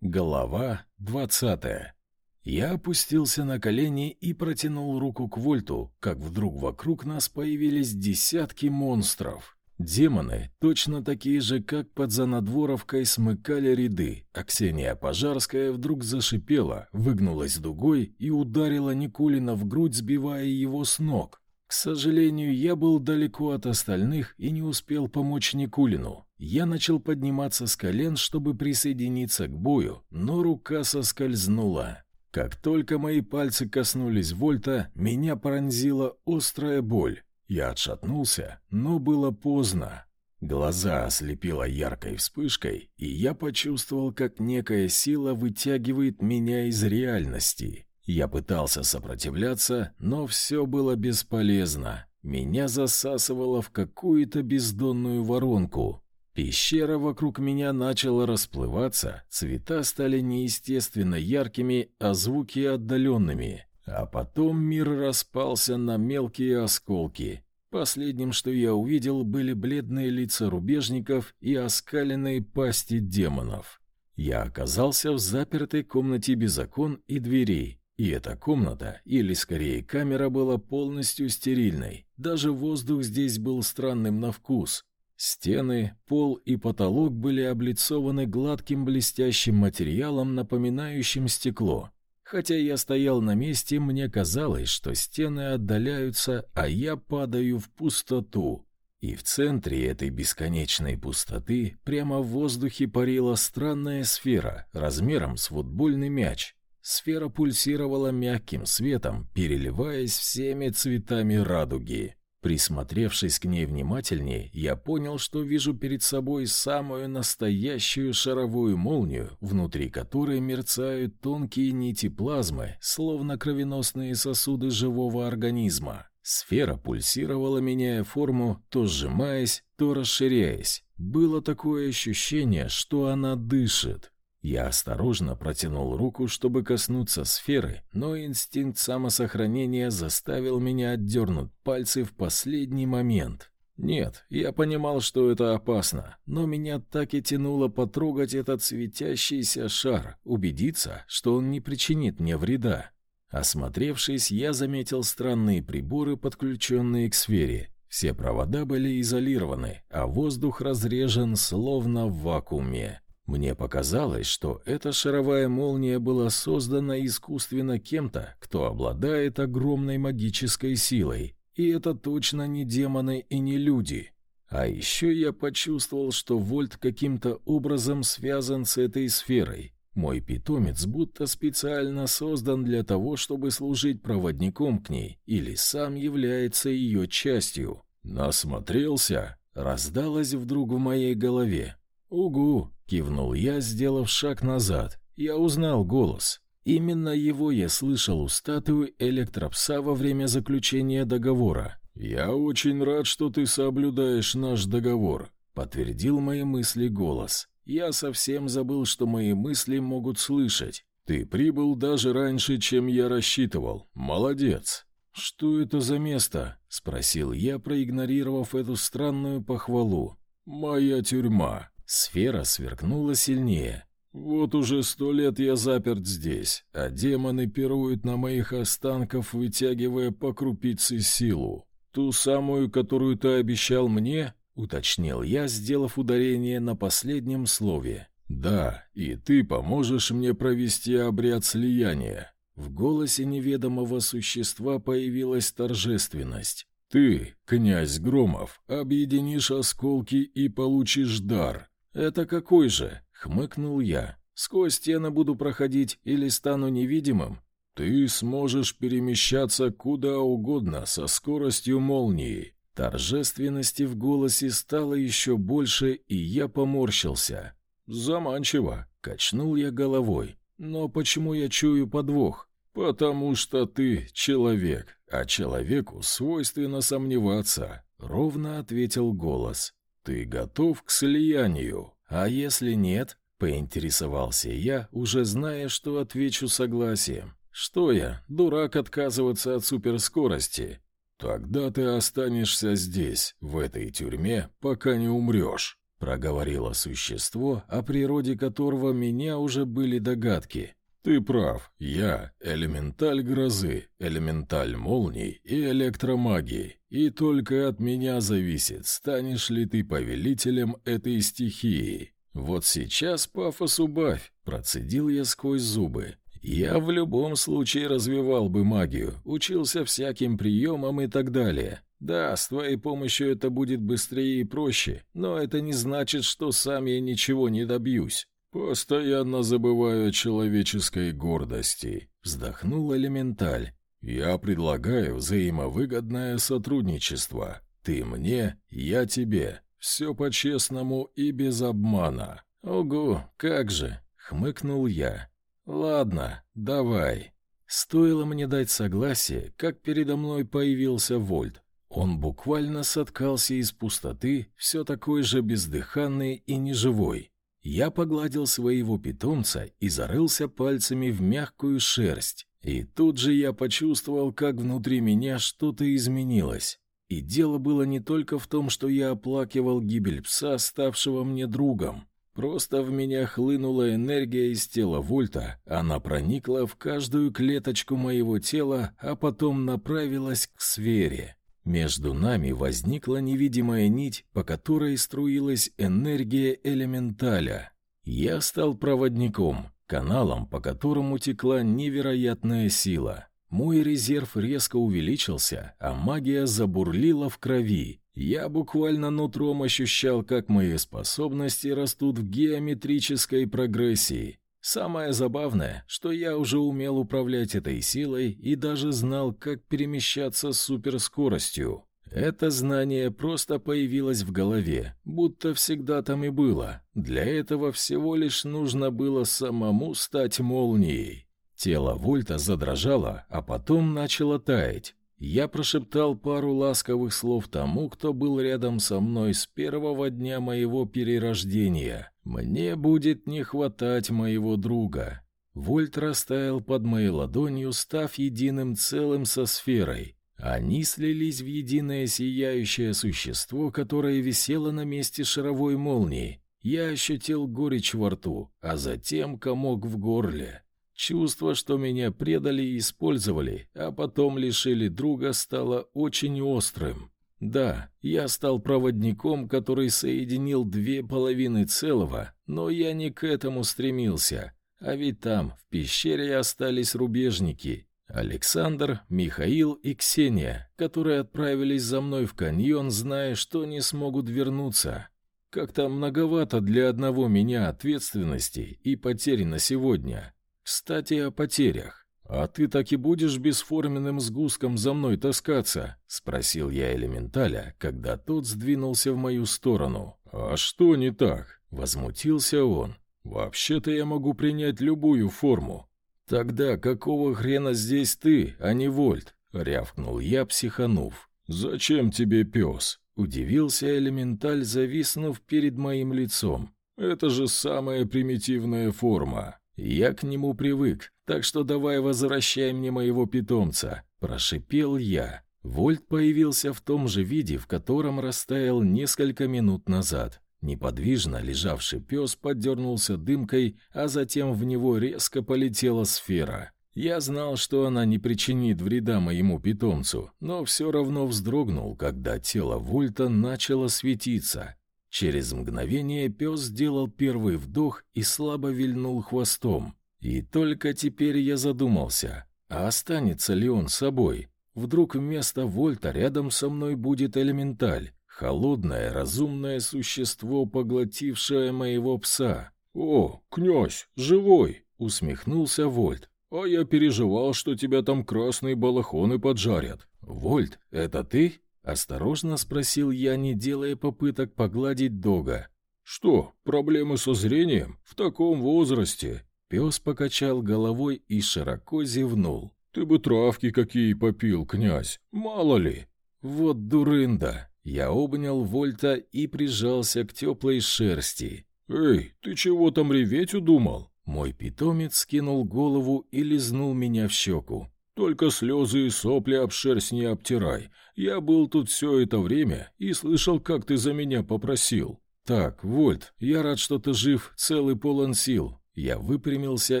Голова двадцатая. Я опустился на колени и протянул руку к Вольту, как вдруг вокруг нас появились десятки монстров. Демоны, точно такие же, как под Занадворовкой, смыкали ряды, а Ксения Пожарская вдруг зашипела, выгнулась дугой и ударила Никулина в грудь, сбивая его с ног. К сожалению, я был далеко от остальных и не успел помочь Никулину. Я начал подниматься с колен, чтобы присоединиться к бою, но рука соскользнула. Как только мои пальцы коснулись Вольта, меня пронзила острая боль. Я отшатнулся, но было поздно. Глаза ослепило яркой вспышкой, и я почувствовал, как некая сила вытягивает меня из реальности. Я пытался сопротивляться, но все было бесполезно. Меня засасывало в какую-то бездонную воронку. Пещера вокруг меня начала расплываться, цвета стали неестественно яркими, а звуки отдаленными. А потом мир распался на мелкие осколки. Последним, что я увидел, были бледные лица рубежников и оскаленные пасти демонов. Я оказался в запертой комнате без окон и дверей, и эта комната, или скорее камера, была полностью стерильной. Даже воздух здесь был странным на вкус. Стены, пол и потолок были облицованы гладким блестящим материалом, напоминающим стекло. Хотя я стоял на месте, мне казалось, что стены отдаляются, а я падаю в пустоту. И в центре этой бесконечной пустоты прямо в воздухе парила странная сфера размером с футбольный мяч. Сфера пульсировала мягким светом, переливаясь всеми цветами радуги. Присмотревшись к ней внимательнее, я понял, что вижу перед собой самую настоящую шаровую молнию, внутри которой мерцают тонкие нити плазмы, словно кровеносные сосуды живого организма. Сфера пульсировала, меняя форму, то сжимаясь, то расширяясь. Было такое ощущение, что она дышит. Я осторожно протянул руку, чтобы коснуться сферы, но инстинкт самосохранения заставил меня отдернуть пальцы в последний момент. Нет, я понимал, что это опасно, но меня так и тянуло потрогать этот светящийся шар, убедиться, что он не причинит мне вреда. Осмотревшись, я заметил странные приборы, подключенные к сфере. Все провода были изолированы, а воздух разрежен словно в вакууме. Мне показалось, что эта шаровая молния была создана искусственно кем-то, кто обладает огромной магической силой, и это точно не демоны и не люди. А еще я почувствовал, что Вольт каким-то образом связан с этой сферой. Мой питомец будто специально создан для того, чтобы служить проводником к ней, или сам является ее частью. «Насмотрелся?» — раздалось вдруг в моей голове. «Угу!» — кивнул я, сделав шаг назад. Я узнал голос. Именно его я слышал у статуи электропса во время заключения договора. «Я очень рад, что ты соблюдаешь наш договор», — подтвердил мои мысли голос. «Я совсем забыл, что мои мысли могут слышать. Ты прибыл даже раньше, чем я рассчитывал. Молодец». «Что это за место?» — спросил я, проигнорировав эту странную похвалу. «Моя тюрьма», Сфера сверкнула сильнее. «Вот уже сто лет я заперт здесь, а демоны пируют на моих останках, вытягивая по крупице силу. Ту самую, которую ты обещал мне?» — уточнил я, сделав ударение на последнем слове. «Да, и ты поможешь мне провести обряд слияния». В голосе неведомого существа появилась торжественность. «Ты, князь Громов, объединишь осколки и получишь дар, «Это какой же?» — хмыкнул я. «Сквозь стены буду проходить или стану невидимым?» «Ты сможешь перемещаться куда угодно со скоростью молнии». Торжественности в голосе стало еще больше, и я поморщился. «Заманчиво!» — качнул я головой. «Но почему я чую подвох?» «Потому что ты человек, а человеку свойственно сомневаться», — ровно ответил голос. «Ты готов к слиянию? А если нет?» — поинтересовался я, уже зная, что отвечу согласием. «Что я, дурак отказываться от суперскорости?» «Тогда ты останешься здесь, в этой тюрьме, пока не умрешь». проговорило существо, о природе которого меня уже были догадки. «Ты прав. Я — элементаль грозы, элементаль молний и электромагии. И только от меня зависит, станешь ли ты повелителем этой стихии. Вот сейчас пафос убавь», — процедил я сквозь зубы. «Я в любом случае развивал бы магию, учился всяким приемам и так далее. Да, с твоей помощью это будет быстрее и проще, но это не значит, что сам я ничего не добьюсь. «Постоянно забываю о человеческой гордости», — вздохнул Элементаль. «Я предлагаю взаимовыгодное сотрудничество. Ты мне, я тебе. Все по-честному и без обмана». «Ого, как же!» — хмыкнул я. «Ладно, давай». Стоило мне дать согласие, как передо мной появился Вольт. Он буквально соткался из пустоты, все такой же бездыханный и неживой. Я погладил своего питомца и зарылся пальцами в мягкую шерсть. И тут же я почувствовал, как внутри меня что-то изменилось. И дело было не только в том, что я оплакивал гибель пса, ставшего мне другом. Просто в меня хлынула энергия из тела Вольта, она проникла в каждую клеточку моего тела, а потом направилась к сфере. Между нами возникла невидимая нить, по которой струилась энергия элементаля. Я стал проводником, каналом, по которому текла невероятная сила. Мой резерв резко увеличился, а магия забурлила в крови. Я буквально нутром ощущал, как мои способности растут в геометрической прогрессии. Самое забавное, что я уже умел управлять этой силой и даже знал, как перемещаться с суперскоростью. Это знание просто появилось в голове, будто всегда там и было. Для этого всего лишь нужно было самому стать молнией. Тело Вольта задрожало, а потом начало таять. Я прошептал пару ласковых слов тому, кто был рядом со мной с первого дня моего перерождения. Мне будет не хватать моего друга. Вольт растаял под моей ладонью, став единым целым со сферой. Они слились в единое сияющее существо, которое висело на месте шаровой молнии. Я ощутил горечь во рту, а затем комок в горле. Чувство, что меня предали и использовали, а потом лишили друга, стало очень острым. Да, я стал проводником, который соединил две половины целого, но я не к этому стремился. А ведь там, в пещере, остались рубежники. Александр, Михаил и Ксения, которые отправились за мной в каньон, зная, что не смогут вернуться. Как-то многовато для одного меня ответственности и потери на сегодня. Кстати, о потерях. «А ты так и будешь бесформенным сгустком за мной таскаться?» — спросил я элементаля, когда тот сдвинулся в мою сторону. «А что не так?» — возмутился он. «Вообще-то я могу принять любую форму». «Тогда какого хрена здесь ты, а не Вольт?» — рявкнул я, психанув. «Зачем тебе пес?» — удивился элементаль, зависнув перед моим лицом. «Это же самая примитивная форма». Я к нему привык, так что давай возвращай мне моего питомца, прошипел я. Вольт появился в том же виде, в котором растаял несколько минут назад. Неподвижно лежавший пес подернулся дымкой, а затем в него резко полетела сфера. Я знал, что она не причинит вреда моему питомцу, но все равно вздрогнул, когда тело Вольта начало светиться. Через мгновение пес сделал первый вдох и слабо вильнул хвостом. И только теперь я задумался, а останется ли он собой? Вдруг вместо Вольта рядом со мной будет элементаль, холодное, разумное существо, поглотившее моего пса. «О, князь, живой!» — усмехнулся Вольт. «А я переживал, что тебя там красные балахоны поджарят». «Вольт, это ты?» Осторожно спросил я, не делая попыток погладить дога. «Что, проблемы со зрением? В таком возрасте?» Пес покачал головой и широко зевнул. «Ты бы травки какие попил, князь, мало ли!» «Вот дурында!» Я обнял Вольта и прижался к теплой шерсти. «Эй, ты чего там реветь удумал?» Мой питомец скинул голову и лизнул меня в щеку. Только слезы и сопли об шерсть не обтирай. Я был тут все это время и слышал, как ты за меня попросил. Так, Вольт, я рад, что ты жив, целый полон сил. Я выпрямился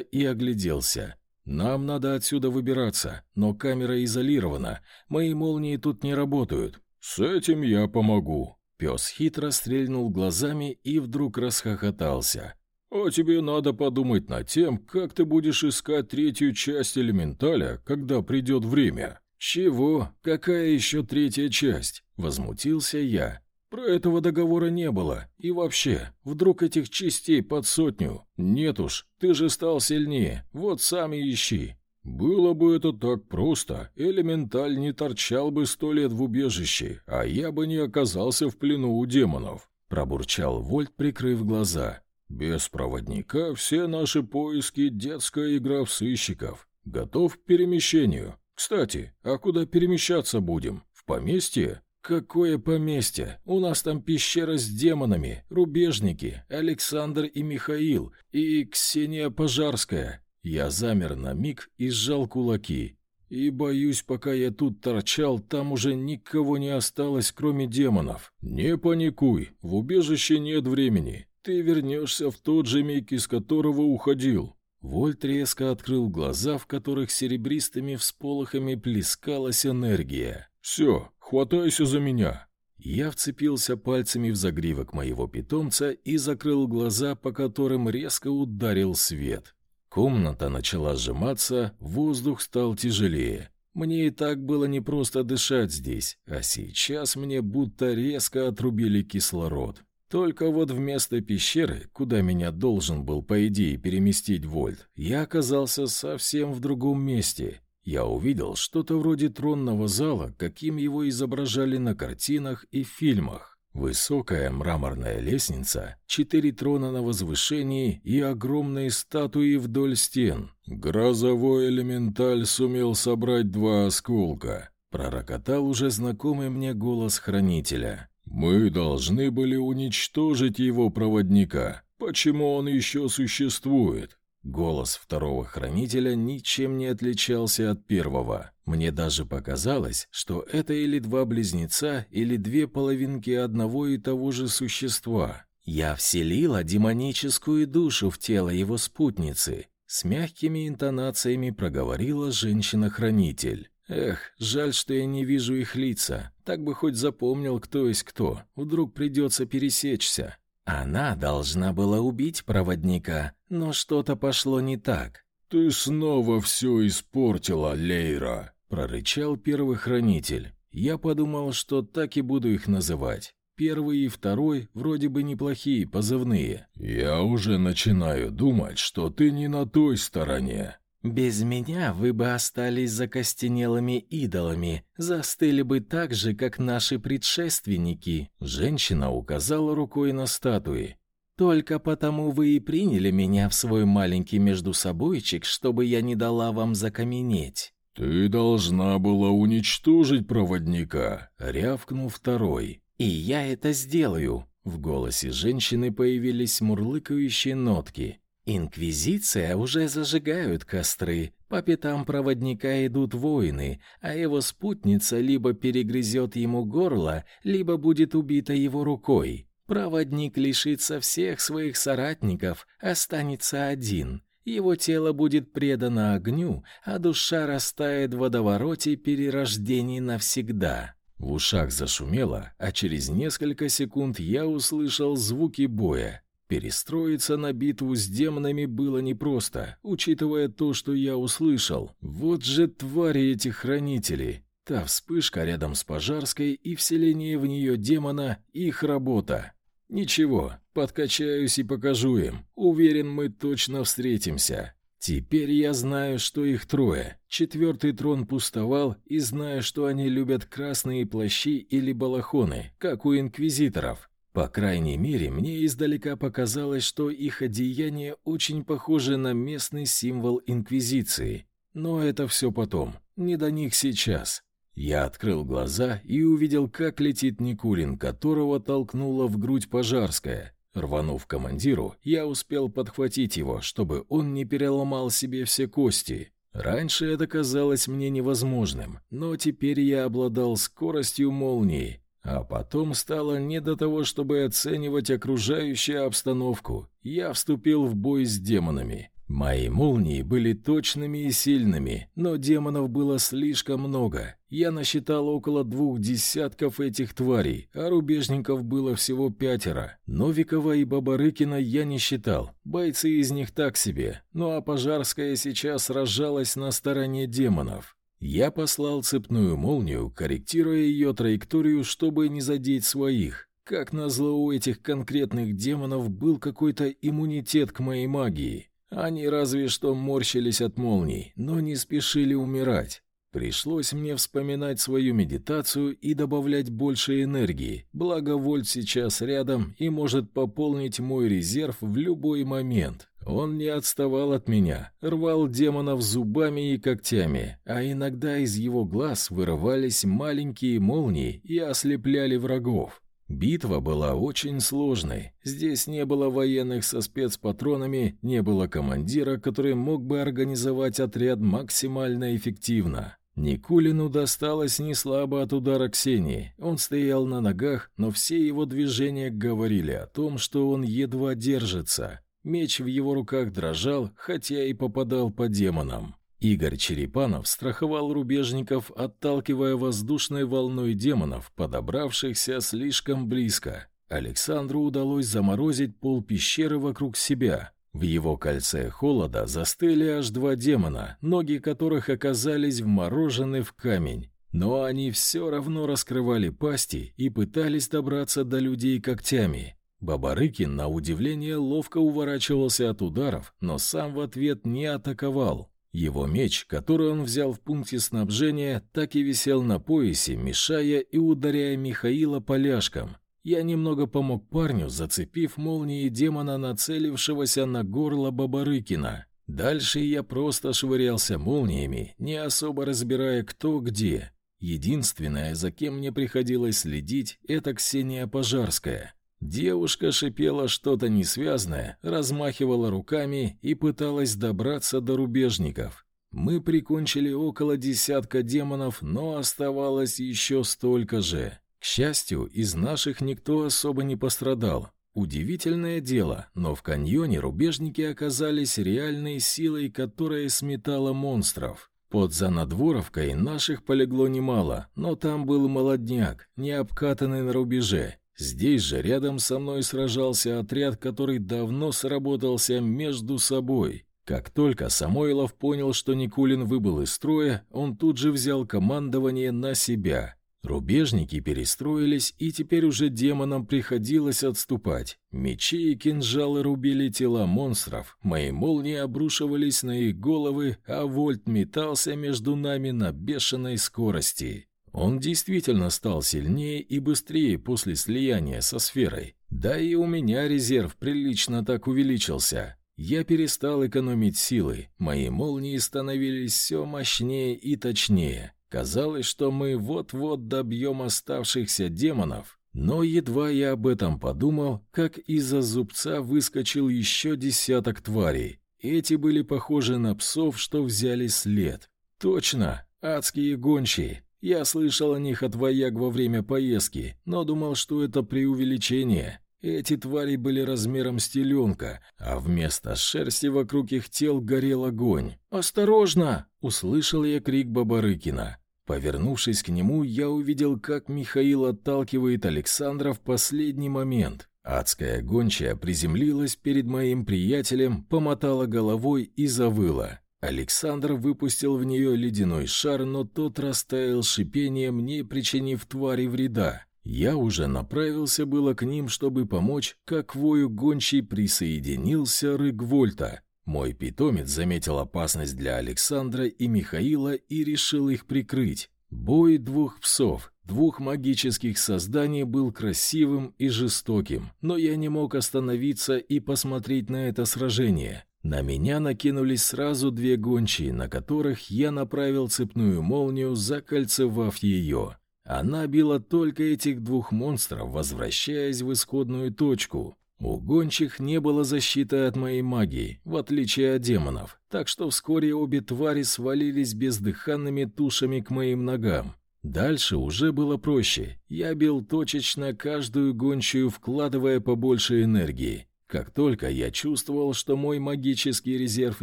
и огляделся. Нам надо отсюда выбираться, но камера изолирована, мои молнии тут не работают. С этим я помогу. Пес хитро стрельнул глазами и вдруг расхохотался. «А тебе надо подумать над тем, как ты будешь искать третью часть элементаля, когда придет время». «Чего? Какая еще третья часть?» — возмутился я. «Про этого договора не было. И вообще, вдруг этих частей под сотню? Нет уж, ты же стал сильнее. Вот сами ищи». «Было бы это так просто, элементаль не торчал бы сто лет в убежище, а я бы не оказался в плену у демонов», — пробурчал Вольт, прикрыв глаза. «Без проводника все наши поиски — детская игра в сыщиков. Готов к перемещению. Кстати, а куда перемещаться будем? В поместье?» «Какое поместье? У нас там пещера с демонами, рубежники, Александр и Михаил, и Ксения Пожарская. Я замер на миг и сжал кулаки. И боюсь, пока я тут торчал, там уже никого не осталось, кроме демонов. Не паникуй, в убежище нет времени. Ты вернешься в тот же миг, из которого уходил. Вольт резко открыл глаза, в которых серебристыми всполохами плескалась энергия. «Все, хватайся за меня!» Я вцепился пальцами в загривок моего питомца и закрыл глаза, по которым резко ударил свет. Комната начала сжиматься, воздух стал тяжелее. Мне и так было непросто дышать здесь, а сейчас мне будто резко отрубили кислород. Только вот вместо пещеры, куда меня должен был, по идее, переместить Вольт, я оказался совсем в другом месте. Я увидел что-то вроде тронного зала, каким его изображали на картинах и фильмах. Высокая мраморная лестница, четыре трона на возвышении и огромные статуи вдоль стен. «Грозовой элементаль сумел собрать два осколка», — пророкотал уже знакомый мне голос хранителя. «Мы должны были уничтожить его проводника. Почему он еще существует?» Голос второго хранителя ничем не отличался от первого. Мне даже показалось, что это или два близнеца, или две половинки одного и того же существа. Я вселила демоническую душу в тело его спутницы. С мягкими интонациями проговорила женщина-хранитель. Эх, жаль, что я не вижу их лица. Так бы хоть запомнил, кто есть кто. Вдруг придется пересечься. Она должна была убить проводника, но что-то пошло не так. «Ты снова все испортила, Лейра!» — прорычал первый хранитель. Я подумал, что так и буду их называть. Первый и второй вроде бы неплохие позывные. «Я уже начинаю думать, что ты не на той стороне», без меня вы бы остались закостенелыми идолами, застыли бы так же, как наши предшественники. Женщина указала рукой на статуи. Только потому вы и приняли меня в свой маленький междусобойчик, чтобы я не дала вам закаменеть. Ты должна была уничтожить проводника, рявкнул второй. И я это сделаю. В голосе женщины появились мурлыкающие нотки. Инквизиция уже зажигают костры, по пятам проводника идут воины, а его спутница либо перегрызет ему горло, либо будет убита его рукой. Проводник лишится всех своих соратников, останется один. Его тело будет предано огню, а душа растает в водовороте перерождений навсегда. В ушах зашумело, а через несколько секунд я услышал звуки боя. Перестроиться на битву с демонами было непросто, учитывая то, что я услышал. Вот же твари эти хранители. Та вспышка рядом с Пожарской и вселение в нее демона — их работа. Ничего, подкачаюсь и покажу им. Уверен, мы точно встретимся. Теперь я знаю, что их трое. Четвертый трон пустовал, и знаю, что они любят красные плащи или балахоны, как у инквизиторов. По крайней мере, мне издалека показалось, что их одеяние очень похоже на местный символ Инквизиции. Но это все потом, не до них сейчас. Я открыл глаза и увидел, как летит Никулин, которого толкнула в грудь Пожарская. Рванув командиру, я успел подхватить его, чтобы он не переломал себе все кости. Раньше это казалось мне невозможным, но теперь я обладал скоростью молнии, А потом стало не до того, чтобы оценивать окружающую обстановку. Я вступил в бой с демонами. Мои молнии были точными и сильными, но демонов было слишком много. Я насчитал около двух десятков этих тварей, а рубежников было всего пятеро. Новикова и Бабарыкина я не считал, бойцы из них так себе. Ну а Пожарская сейчас сражалась на стороне демонов. Я послал цепную молнию, корректируя ее траекторию, чтобы не задеть своих. Как назло у этих конкретных демонов был какой-то иммунитет к моей магии. Они разве что морщились от молний, но не спешили умирать. Пришлось мне вспоминать свою медитацию и добавлять больше энергии, благо Вольт сейчас рядом и может пополнить мой резерв в любой момент. Он не отставал от меня, рвал демонов зубами и когтями, а иногда из его глаз вырывались маленькие молнии и ослепляли врагов. Битва была очень сложной. Здесь не было военных со спецпатронами, не было командира, который мог бы организовать отряд максимально эффективно. Никулину досталось не слабо от удара Ксении. Он стоял на ногах, но все его движения говорили о том, что он едва держится. Меч в его руках дрожал, хотя и попадал по демонам. Игорь Черепанов страховал рубежников, отталкивая воздушной волной демонов, подобравшихся слишком близко. Александру удалось заморозить пол пещеры вокруг себя. В его кольце холода застыли аж два демона, ноги которых оказались вморожены в камень. Но они все равно раскрывали пасти и пытались добраться до людей когтями. Бабарыкин, на удивление, ловко уворачивался от ударов, но сам в ответ не атаковал. Его меч, который он взял в пункте снабжения, так и висел на поясе, мешая и ударяя Михаила поляшком. Я немного помог парню, зацепив молнией демона, нацелившегося на горло Бабарыкина. Дальше я просто швырялся молниями, не особо разбирая, кто где. Единственное, за кем мне приходилось следить, это Ксения Пожарская. Девушка шипела что-то несвязное, размахивала руками и пыталась добраться до рубежников. Мы прикончили около десятка демонов, но оставалось еще столько же. К счастью, из наших никто особо не пострадал. Удивительное дело, но в каньоне рубежники оказались реальной силой, которая сметала монстров. Под Занадворовкой наших полегло немало, но там был молодняк, не обкатанный на рубеже, Здесь же рядом со мной сражался отряд, который давно сработался между собой. Как только Самойлов понял, что Никулин выбыл из строя, он тут же взял командование на себя. Рубежники перестроились, и теперь уже демонам приходилось отступать. Мечи и кинжалы рубили тела монстров, мои молнии обрушивались на их головы, а Вольт метался между нами на бешеной скорости. Он действительно стал сильнее и быстрее после слияния со сферой. Да и у меня резерв прилично так увеличился. Я перестал экономить силы, мои молнии становились все мощнее и точнее. Казалось, что мы вот-вот добьем оставшихся демонов. Но едва я об этом подумал, как из-за зубца выскочил еще десяток тварей. Эти были похожи на псов, что взяли след. Точно, адские гончие. Я слышал о них от вояк во время поездки, но думал, что это преувеличение. Эти твари были размером с теленка, а вместо шерсти вокруг их тел горел огонь. «Осторожно!» — услышал я крик Бабарыкина. Повернувшись к нему, я увидел, как Михаил отталкивает Александра в последний момент. Адская гончая приземлилась перед моим приятелем, помотала головой и завыла. Александр выпустил в нее ледяной шар, но тот растаял шипением, не причинив твари вреда. Я уже направился было к ним, чтобы помочь, как вою гончий присоединился рык Вольта. Мой питомец заметил опасность для Александра и Михаила и решил их прикрыть. Бой двух псов, двух магических созданий был красивым и жестоким, но я не мог остановиться и посмотреть на это сражение. На меня накинулись сразу две гончие, на которых я направил цепную молнию, закольцевав ее. Она била только этих двух монстров, возвращаясь в исходную точку. У гончих не было защиты от моей магии, в отличие от демонов, так что вскоре обе твари свалились бездыханными тушами к моим ногам. Дальше уже было проще. Я бил точечно каждую гончую, вкладывая побольше энергии. Как только я чувствовал, что мой магический резерв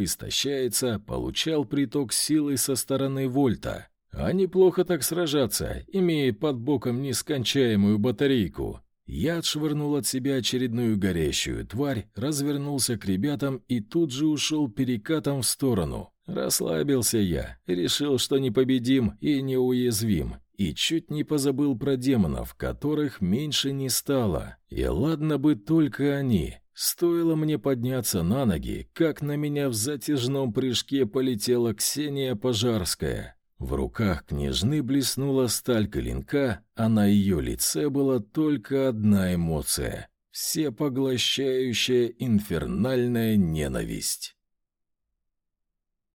истощается, получал приток силы со стороны Вольта. А неплохо так сражаться, имея под боком нескончаемую батарейку. Я отшвырнул от себя очередную горящую тварь, развернулся к ребятам и тут же ушел перекатом в сторону. Расслабился я, решил, что непобедим и неуязвим, и чуть не позабыл про демонов, которых меньше не стало. И ладно бы только они. Стоило мне подняться на ноги, как на меня в затяжном прыжке полетела Ксения Пожарская. В руках княжны блеснула сталь клинка, а на ее лице была только одна эмоция — всепоглощающая инфернальная ненависть.